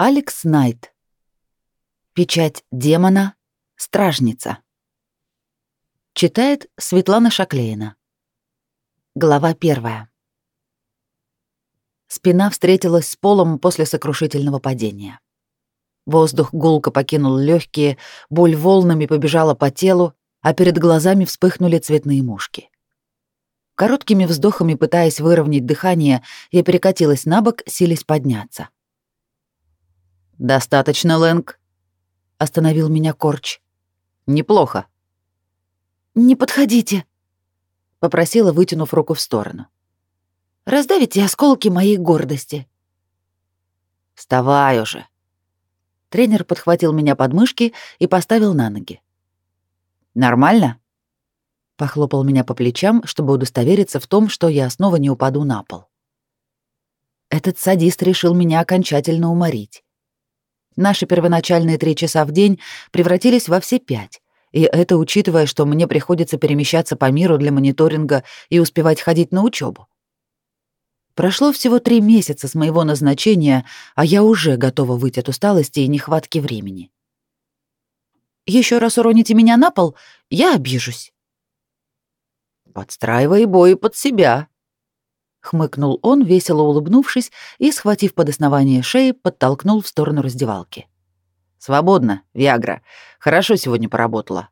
Алекс Найт. Печать демона. Стражница. Читает Светлана Шаклеина. Глава первая. Спина встретилась с полом после сокрушительного падения. Воздух гулко покинул легкие, боль волнами побежала по телу, а перед глазами вспыхнули цветные мушки. Короткими вздохами, пытаясь выровнять дыхание, я перекатилась на бок, силясь подняться. «Достаточно, Лэнг», — остановил меня Корч. «Неплохо». «Не подходите», — попросила, вытянув руку в сторону. «Раздавите осколки моей гордости». «Вставай уже». Тренер подхватил меня под мышки и поставил на ноги. «Нормально?» Похлопал меня по плечам, чтобы удостовериться в том, что я снова не упаду на пол. Этот садист решил меня окончательно уморить. Наши первоначальные три часа в день превратились во все пять. И это учитывая, что мне приходится перемещаться по миру для мониторинга и успевать ходить на учебу. Прошло всего три месяца с моего назначения, а я уже готова выйти от усталости и нехватки времени. Еще раз уроните меня на пол, я обижусь. Подстраивай бой под себя, хмыкнул он, весело улыбнувшись и, схватив под основание шеи, подтолкнул в сторону раздевалки. Свободно, Виагра. Хорошо сегодня поработала.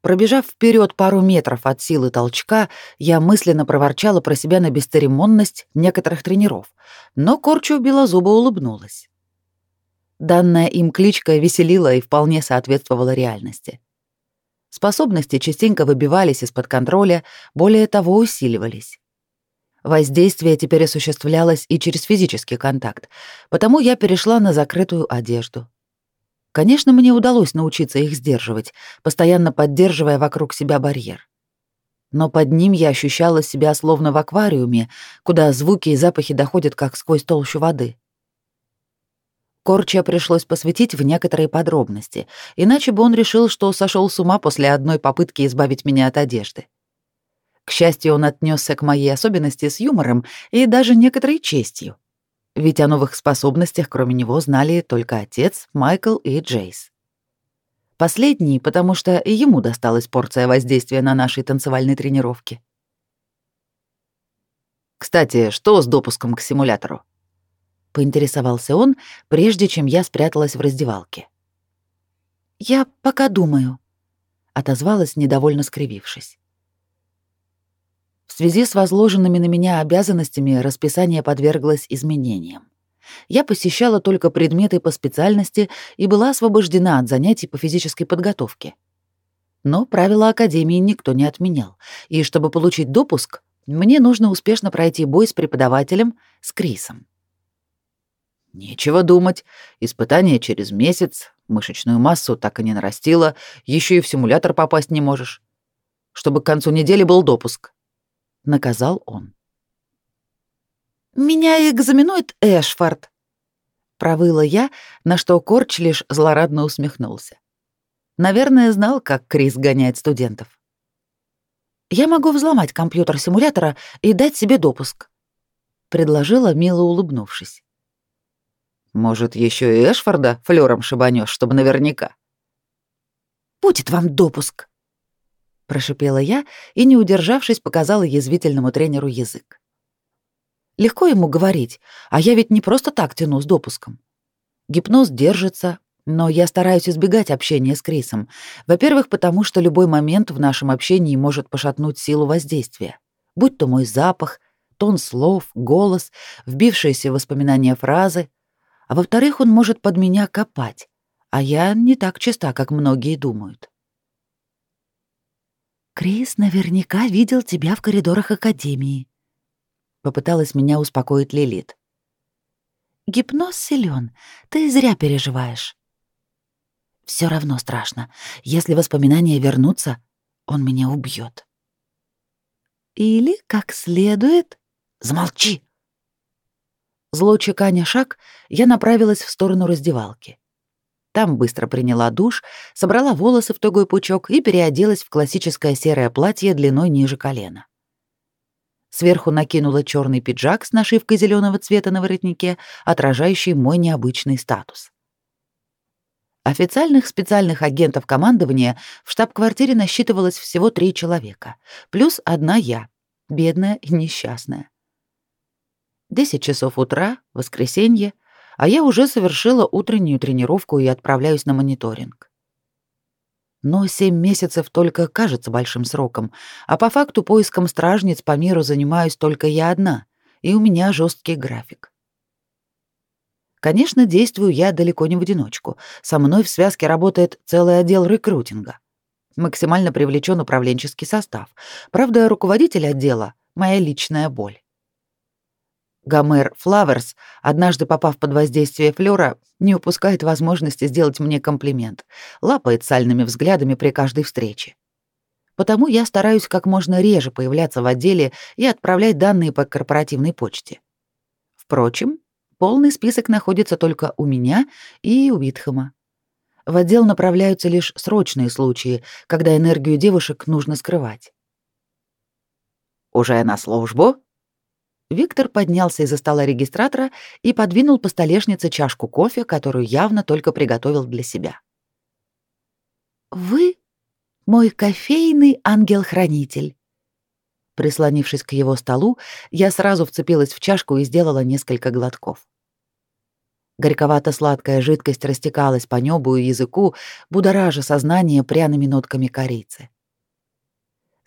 Пробежав вперед пару метров от силы толчка, я мысленно проворчала про себя на бесцеремонность некоторых тренеров, но Корчу белозубо улыбнулась. Данная им кличка веселила и вполне соответствовала реальности. Способности частенько выбивались из-под контроля, более того, усиливались. Воздействие теперь осуществлялось и через физический контакт, потому я перешла на закрытую одежду. Конечно, мне удалось научиться их сдерживать, постоянно поддерживая вокруг себя барьер. Но под ним я ощущала себя словно в аквариуме, куда звуки и запахи доходят как сквозь толщу воды. Корча пришлось посвятить в некоторые подробности, иначе бы он решил, что сошел с ума после одной попытки избавить меня от одежды. К счастью, он отнесся к моей особенности с юмором и даже некоторой честью. Ведь о новых способностях, кроме него, знали только отец, Майкл и Джейс. Последний, потому что ему досталась порция воздействия на нашей танцевальной тренировке. «Кстати, что с допуском к симулятору?» — поинтересовался он, прежде чем я спряталась в раздевалке. «Я пока думаю», — отозвалась, недовольно скривившись. В связи с возложенными на меня обязанностями расписание подверглось изменениям. Я посещала только предметы по специальности и была освобождена от занятий по физической подготовке. Но правила Академии никто не отменял, и чтобы получить допуск, мне нужно успешно пройти бой с преподавателем, с Крисом. Нечего думать. Испытание через месяц, мышечную массу так и не нарастила, еще и в симулятор попасть не можешь. Чтобы к концу недели был допуск наказал он. Меня экзаменует Эшфорд, провыла я, на что Корч лишь злорадно усмехнулся. Наверное, знал, как Крис гоняет студентов. Я могу взломать компьютер симулятора и дать себе допуск, предложила, мило улыбнувшись. Может, еще и Эшфорда флером шибанешь, чтобы наверняка. Будет вам допуск, прошипела я и, не удержавшись, показала язвительному тренеру язык. Легко ему говорить, а я ведь не просто так тяну с допуском. Гипноз держится, но я стараюсь избегать общения с Крисом. Во-первых, потому что любой момент в нашем общении может пошатнуть силу воздействия. Будь то мой запах, тон слов, голос, вбившиеся в воспоминания фразы. А во-вторых, он может под меня копать, а я не так чиста, как многие думают. Крис наверняка видел тебя в коридорах академии. Попыталась меня успокоить Лилит. Гипноз силен, ты зря переживаешь. Все равно страшно. Если воспоминания вернутся, он меня убьет. Или, как следует... Замолчи! Зло чеканя шаг, я направилась в сторону раздевалки. Там быстро приняла душ, собрала волосы в тугой пучок и переоделась в классическое серое платье длиной ниже колена. Сверху накинула черный пиджак с нашивкой зеленого цвета на воротнике, отражающий мой необычный статус. Официальных специальных агентов командования в штаб-квартире насчитывалось всего три человека, плюс одна я, бедная и несчастная. Десять часов утра, воскресенье, а я уже совершила утреннюю тренировку и отправляюсь на мониторинг. Но семь месяцев только кажется большим сроком, а по факту поиском стражниц по миру занимаюсь только я одна, и у меня жесткий график. Конечно, действую я далеко не в одиночку. Со мной в связке работает целый отдел рекрутинга. Максимально привлечен управленческий состав. Правда, руководитель отдела — моя личная боль. Гомер Флаверс, однажды попав под воздействие флёра, не упускает возможности сделать мне комплимент, лапает сальными взглядами при каждой встрече. Потому я стараюсь как можно реже появляться в отделе и отправлять данные по корпоративной почте. Впрочем, полный список находится только у меня и у Витхэма. В отдел направляются лишь срочные случаи, когда энергию девушек нужно скрывать. «Уже на службу?» Виктор поднялся из-за стола регистратора и подвинул по столешнице чашку кофе, которую явно только приготовил для себя. «Вы мой кофейный ангел-хранитель». Прислонившись к его столу, я сразу вцепилась в чашку и сделала несколько глотков. Горьковато-сладкая жидкость растекалась по небу и языку, будоража сознание пряными нотками корицы.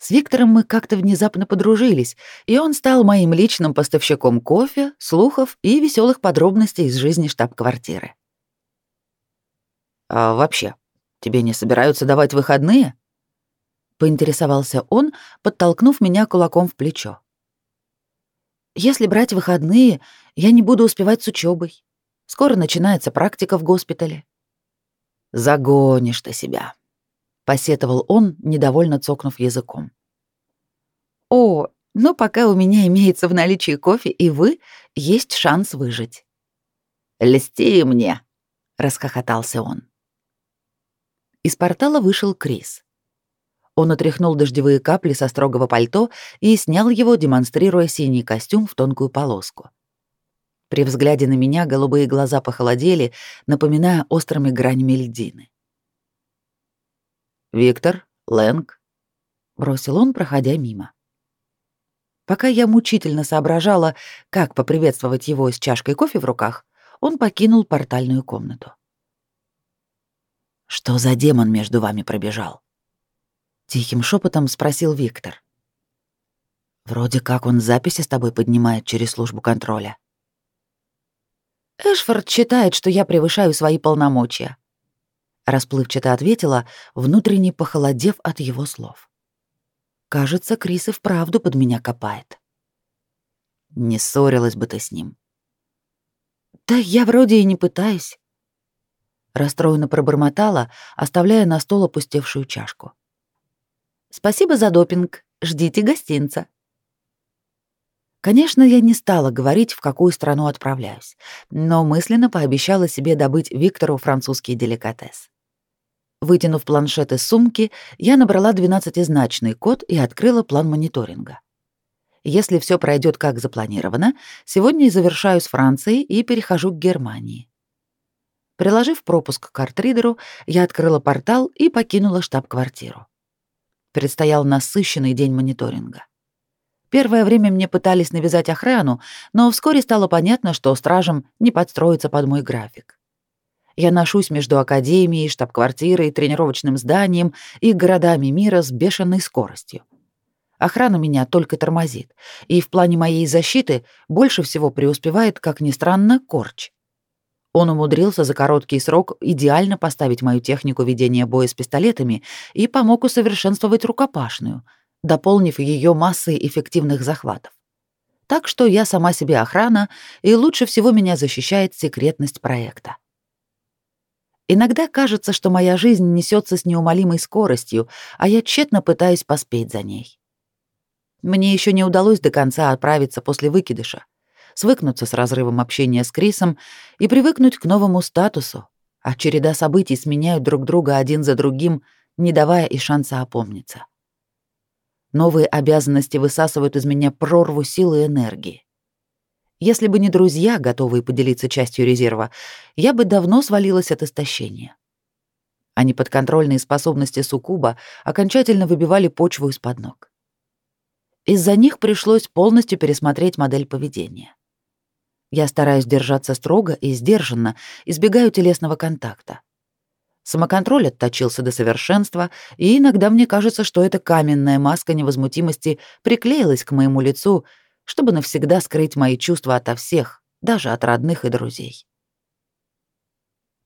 С Виктором мы как-то внезапно подружились, и он стал моим личным поставщиком кофе, слухов и веселых подробностей из жизни штаб-квартиры. «А вообще, тебе не собираются давать выходные?» — поинтересовался он, подтолкнув меня кулаком в плечо. «Если брать выходные, я не буду успевать с учебой. Скоро начинается практика в госпитале». «Загонишь ты себя», посетовал он, недовольно цокнув языком. О, но пока у меня имеется в наличии кофе и вы, есть шанс выжить. Льсти мне, расхохотался он. Из портала вышел Крис. Он отряхнул дождевые капли со строгого пальто и снял его, демонстрируя синий костюм в тонкую полоску. При взгляде на меня голубые глаза похолодели, напоминая острыми гранями льдины. «Виктор, Лэнг», — бросил он, проходя мимо. Пока я мучительно соображала, как поприветствовать его с чашкой кофе в руках, он покинул портальную комнату. «Что за демон между вами пробежал?» Тихим шепотом спросил Виктор. «Вроде как он записи с тобой поднимает через службу контроля». «Эшфорд считает, что я превышаю свои полномочия», расплывчато ответила, внутренне похолодев от его слов. Кажется, Крис и вправду под меня копает. Не ссорилась бы ты с ним. Да я вроде и не пытаюсь. Расстроенно пробормотала, оставляя на стол опустевшую чашку. Спасибо за допинг. Ждите гостинца. Конечно, я не стала говорить, в какую страну отправляюсь, но мысленно пообещала себе добыть Виктору французский деликатес. Вытянув планшет из сумки, я набрала двенадцатизначный код и открыла план мониторинга. Если все пройдет как запланировано, сегодня завершаю с Францией и перехожу к Германии. Приложив пропуск к картридеру, я открыла портал и покинула штаб-квартиру. Предстоял насыщенный день мониторинга. Первое время мне пытались навязать охрану, но вскоре стало понятно, что стражам не подстроиться под мой график. Я ношусь между академией, штаб-квартирой, тренировочным зданием и городами мира с бешеной скоростью. Охрана меня только тормозит, и в плане моей защиты больше всего преуспевает, как ни странно, Корч. Он умудрился за короткий срок идеально поставить мою технику ведения боя с пистолетами и помог усовершенствовать рукопашную, дополнив ее массой эффективных захватов. Так что я сама себе охрана, и лучше всего меня защищает секретность проекта. Иногда кажется, что моя жизнь несется с неумолимой скоростью, а я тщетно пытаюсь поспеть за ней. Мне еще не удалось до конца отправиться после выкидыша, свыкнуться с разрывом общения с Крисом и привыкнуть к новому статусу, а череда событий сменяют друг друга один за другим, не давая и шанса опомниться. Новые обязанности высасывают из меня прорву силы и энергии. Если бы не друзья, готовые поделиться частью резерва, я бы давно свалилась от истощения. А неподконтрольные способности суккуба окончательно выбивали почву из-под ног. Из-за них пришлось полностью пересмотреть модель поведения. Я стараюсь держаться строго и сдержанно, избегаю телесного контакта. Самоконтроль отточился до совершенства, и иногда мне кажется, что эта каменная маска невозмутимости приклеилась к моему лицу, чтобы навсегда скрыть мои чувства ото всех, даже от родных и друзей.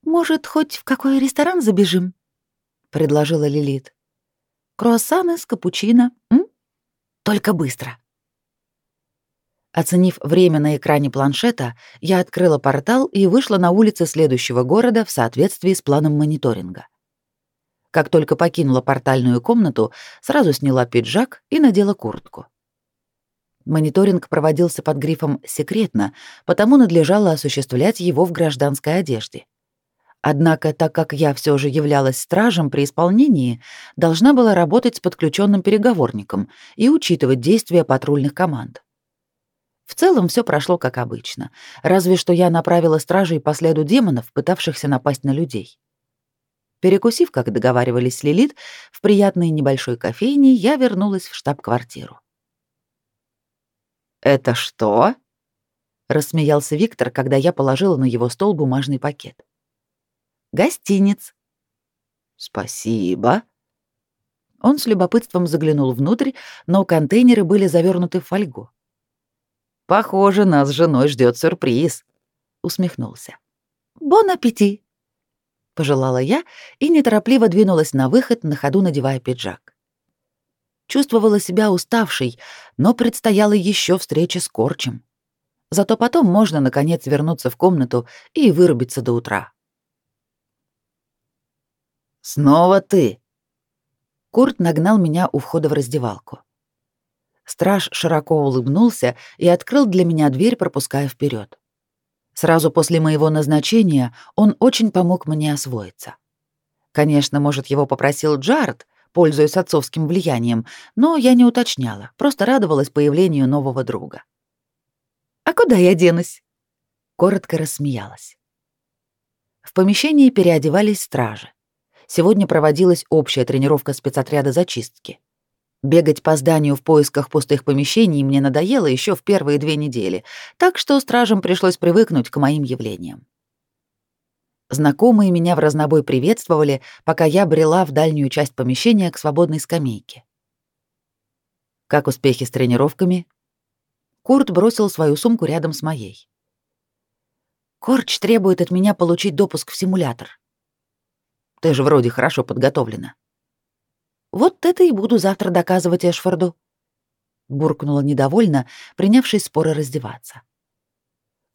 «Может, хоть в какой ресторан забежим?» — предложила Лилит. «Круассаны с капучино, м? Только быстро». Оценив время на экране планшета, я открыла портал и вышла на улицы следующего города в соответствии с планом мониторинга. Как только покинула портальную комнату, сразу сняла пиджак и надела куртку. Мониторинг проводился под грифом «секретно», потому надлежало осуществлять его в гражданской одежде. Однако, так как я все же являлась стражем при исполнении, должна была работать с подключенным переговорником и учитывать действия патрульных команд. В целом все прошло как обычно, разве что я направила стражей по следу демонов, пытавшихся напасть на людей. Перекусив, как договаривались с Лилит, в приятной небольшой кофейне, я вернулась в штаб-квартиру. «Это что?» — рассмеялся Виктор, когда я положила на его стол бумажный пакет. «Гостиниц». «Спасибо». Он с любопытством заглянул внутрь, но контейнеры были завернуты в фольгу. «Похоже, нас с женой ждет сюрприз», — усмехнулся. «Бон аппетит!» — пожелала я и неторопливо двинулась на выход, на ходу надевая пиджак. Чувствовала себя уставшей, но предстояла еще встреча с Корчем. Зато потом можно, наконец, вернуться в комнату и вырубиться до утра. «Снова ты!» Курт нагнал меня у входа в раздевалку. Страж широко улыбнулся и открыл для меня дверь, пропуская вперед. Сразу после моего назначения он очень помог мне освоиться. Конечно, может, его попросил Джаред, пользуясь отцовским влиянием, но я не уточняла, просто радовалась появлению нового друга. «А куда я денусь?» Коротко рассмеялась. В помещении переодевались стражи. Сегодня проводилась общая тренировка спецотряда зачистки. Бегать по зданию в поисках пустых помещений мне надоело еще в первые две недели, так что стражам пришлось привыкнуть к моим явлениям. Знакомые меня в разнобой приветствовали, пока я брела в дальнюю часть помещения к свободной скамейке. Как успехи с тренировками? Курт бросил свою сумку рядом с моей. Корч требует от меня получить допуск в симулятор. Ты же вроде хорошо подготовлена. Вот это и буду завтра доказывать Эшфорду. Буркнула недовольно, принявшись споро раздеваться.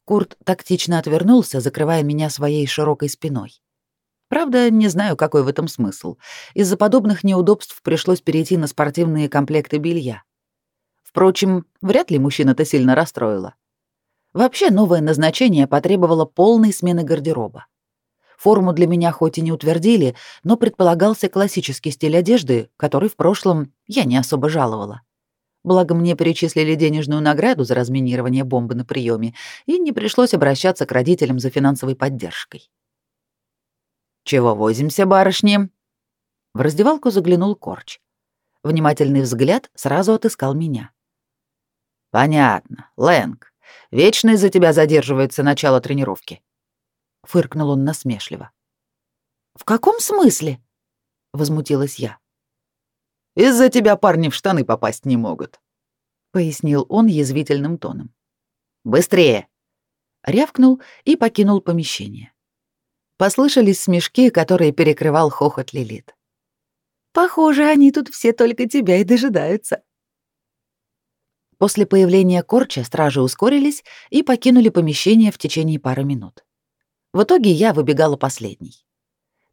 Курт тактично отвернулся, закрывая меня своей широкой спиной. Правда, не знаю, какой в этом смысл. Из-за подобных неудобств пришлось перейти на спортивные комплекты белья. Впрочем, вряд ли мужчина-то сильно расстроило. Вообще, новое назначение потребовало полной смены гардероба. Форму для меня хоть и не утвердили, но предполагался классический стиль одежды, который в прошлом я не особо жаловала. Благо мне перечислили денежную награду за разминирование бомбы на приеме, и не пришлось обращаться к родителям за финансовой поддержкой. «Чего возимся, барышни?» В раздевалку заглянул Корч. Внимательный взгляд сразу отыскал меня. «Понятно, Лэнг. Вечно из-за тебя задерживается начало тренировки». Фыркнул он насмешливо. «В каком смысле?» — возмутилась я. Из-за тебя парни в штаны попасть не могут», — пояснил он язвительным тоном. «Быстрее!» — рявкнул и покинул помещение. Послышались смешки, которые перекрывал хохот Лилит. «Похоже, они тут все только тебя и дожидаются». После появления Корча стражи ускорились и покинули помещение в течение пары минут. В итоге я выбегала последней.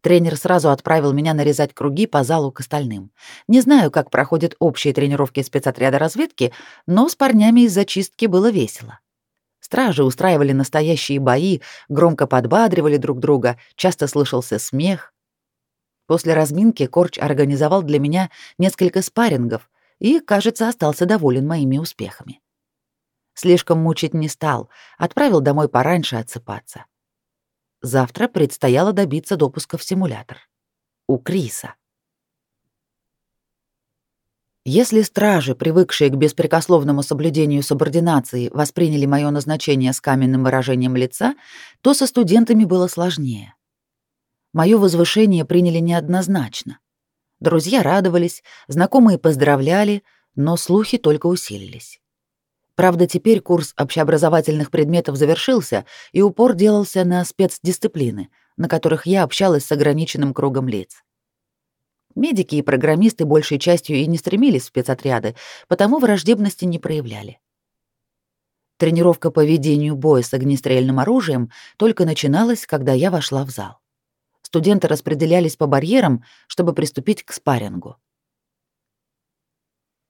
Тренер сразу отправил меня нарезать круги по залу к остальным. Не знаю, как проходят общие тренировки спецотряда разведки, но с парнями из зачистки было весело. Стражи устраивали настоящие бои, громко подбадривали друг друга, часто слышался смех. После разминки Корч организовал для меня несколько спаррингов, и, кажется, остался доволен моими успехами. Слишком мучить не стал, отправил домой пораньше отсыпаться. Завтра предстояло добиться допуска в симулятор. У Криса. Если стражи, привыкшие к беспрекословному соблюдению субординации, восприняли мое назначение с каменным выражением лица, то со студентами было сложнее. Мое возвышение приняли неоднозначно. Друзья радовались, знакомые поздравляли, но слухи только усилились. Правда, теперь курс общеобразовательных предметов завершился, и упор делался на спецдисциплины, на которых я общалась с ограниченным кругом лиц. Медики и программисты большей частью и не стремились в спецотряды, потому враждебности не проявляли. Тренировка по ведению боя с огнестрельным оружием только начиналась, когда я вошла в зал. Студенты распределялись по барьерам, чтобы приступить к спаррингу.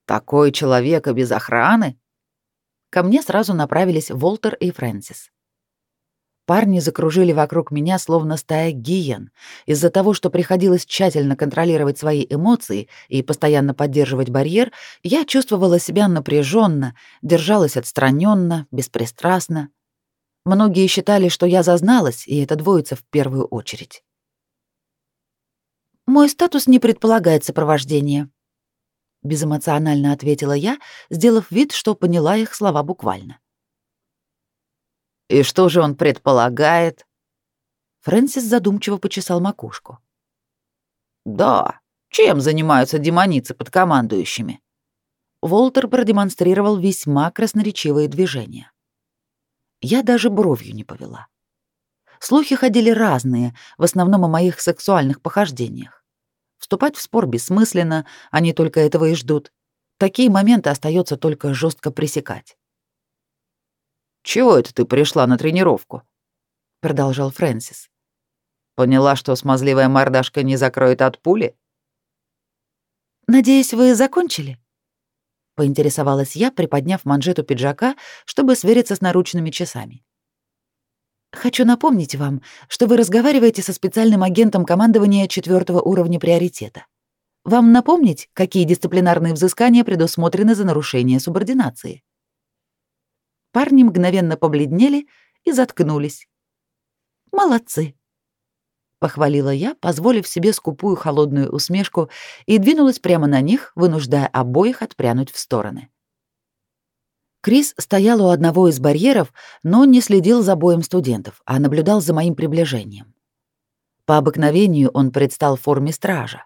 «Такой человек без охраны?» Ко мне сразу направились Волтер и Фрэнсис. Парни закружили вокруг меня, словно стая гиен. Из-за того, что приходилось тщательно контролировать свои эмоции и постоянно поддерживать барьер, я чувствовала себя напряженно, держалась отстраненно, беспристрастно. Многие считали, что я зазналась, и это двоится в первую очередь. «Мой статус не предполагает сопровождения», — безэмоционально ответила я, сделав вид, что поняла их слова буквально. «И что же он предполагает?» Фрэнсис задумчиво почесал макушку. «Да, чем занимаются демоницы под командующими?» Волтер продемонстрировал весьма красноречивые движения. Я даже бровью не повела. Слухи ходили разные, в основном о моих сексуальных похождениях. Вступать в спор бессмысленно, они только этого и ждут. Такие моменты остается только жестко пресекать. «Чего это ты пришла на тренировку?» — продолжал Фрэнсис. «Поняла, что смазливая мордашка не закроет от пули?» «Надеюсь, вы закончили?» — поинтересовалась я, приподняв манжету пиджака, чтобы свериться с наручными часами. «Хочу напомнить вам, что вы разговариваете со специальным агентом командования четвертого уровня приоритета. Вам напомнить, какие дисциплинарные взыскания предусмотрены за нарушение субординации?» Парни мгновенно побледнели и заткнулись. «Молодцы!» — похвалила я, позволив себе скупую холодную усмешку, и двинулась прямо на них, вынуждая обоих отпрянуть в стороны. Крис стоял у одного из барьеров, но не следил за боем студентов, а наблюдал за моим приближением. По обыкновению он предстал в форме стража.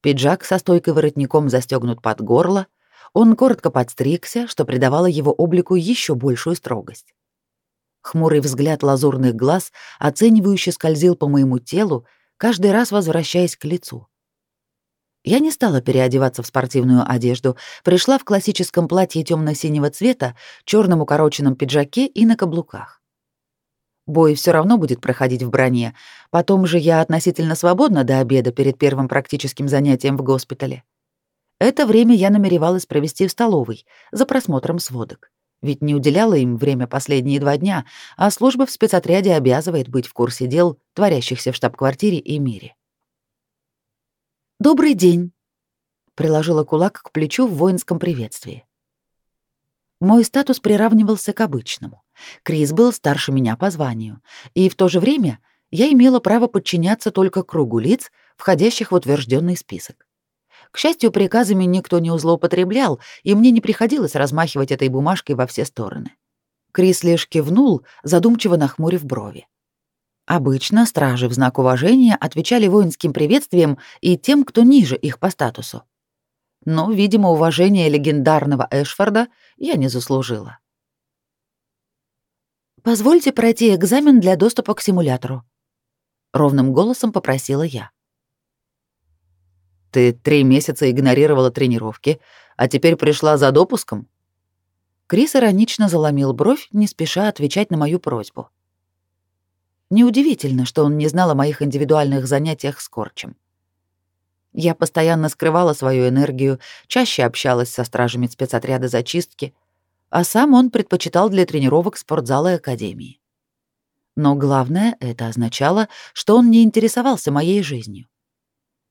Пиджак со стойкой воротником застегнут под горло, он коротко подстригся, что придавало его облику еще большую строгость. Хмурый взгляд лазурных глаз оценивающе скользил по моему телу, каждый раз возвращаясь к лицу. Я не стала переодеваться в спортивную одежду, пришла в классическом платье темно-синего цвета, черном укороченном пиджаке и на каблуках. Бой все равно будет проходить в броне, потом же я относительно свободна до обеда перед первым практическим занятием в госпитале. Это время я намеревалась провести в столовой, за просмотром сводок. Ведь не уделяла им время последние два дня, а служба в спецотряде обязывает быть в курсе дел, творящихся в штаб-квартире и мире. «Добрый день», — приложила кулак к плечу в воинском приветствии. Мой статус приравнивался к обычному. Крис был старше меня по званию, и в то же время я имела право подчиняться только кругу лиц, входящих в утвержденный список. К счастью, приказами никто не злоупотреблял, и мне не приходилось размахивать этой бумажкой во все стороны. Крис лишь кивнул, задумчиво нахмурив брови. Обычно стражи в знак уважения отвечали воинским приветствием и тем, кто ниже их по статусу. Но, видимо, уважение легендарного Эшфорда я не заслужила. «Позвольте пройти экзамен для доступа к симулятору», — ровным голосом попросила я. Ты три месяца игнорировала тренировки, а теперь пришла за допуском?» Крис иронично заломил бровь, не спеша отвечать на мою просьбу. Неудивительно, что он не знал о моих индивидуальных занятиях с Корчем. Я постоянно скрывала свою энергию, чаще общалась со стражами спецотряда зачистки, а сам он предпочитал для тренировок спортзала и академии. Но главное, это означало, что он не интересовался моей жизнью.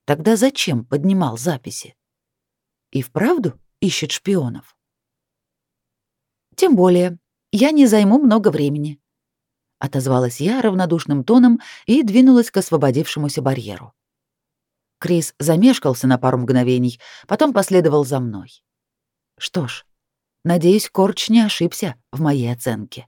Тогда зачем поднимал записи? И вправду ищет шпионов? Тем более, я не займу много времени, отозвалась я равнодушным тоном и двинулась к освободившемуся барьеру. Крис замешкался на пару мгновений, потом последовал за мной. Что ж, надеюсь, Корч не ошибся в моей оценке.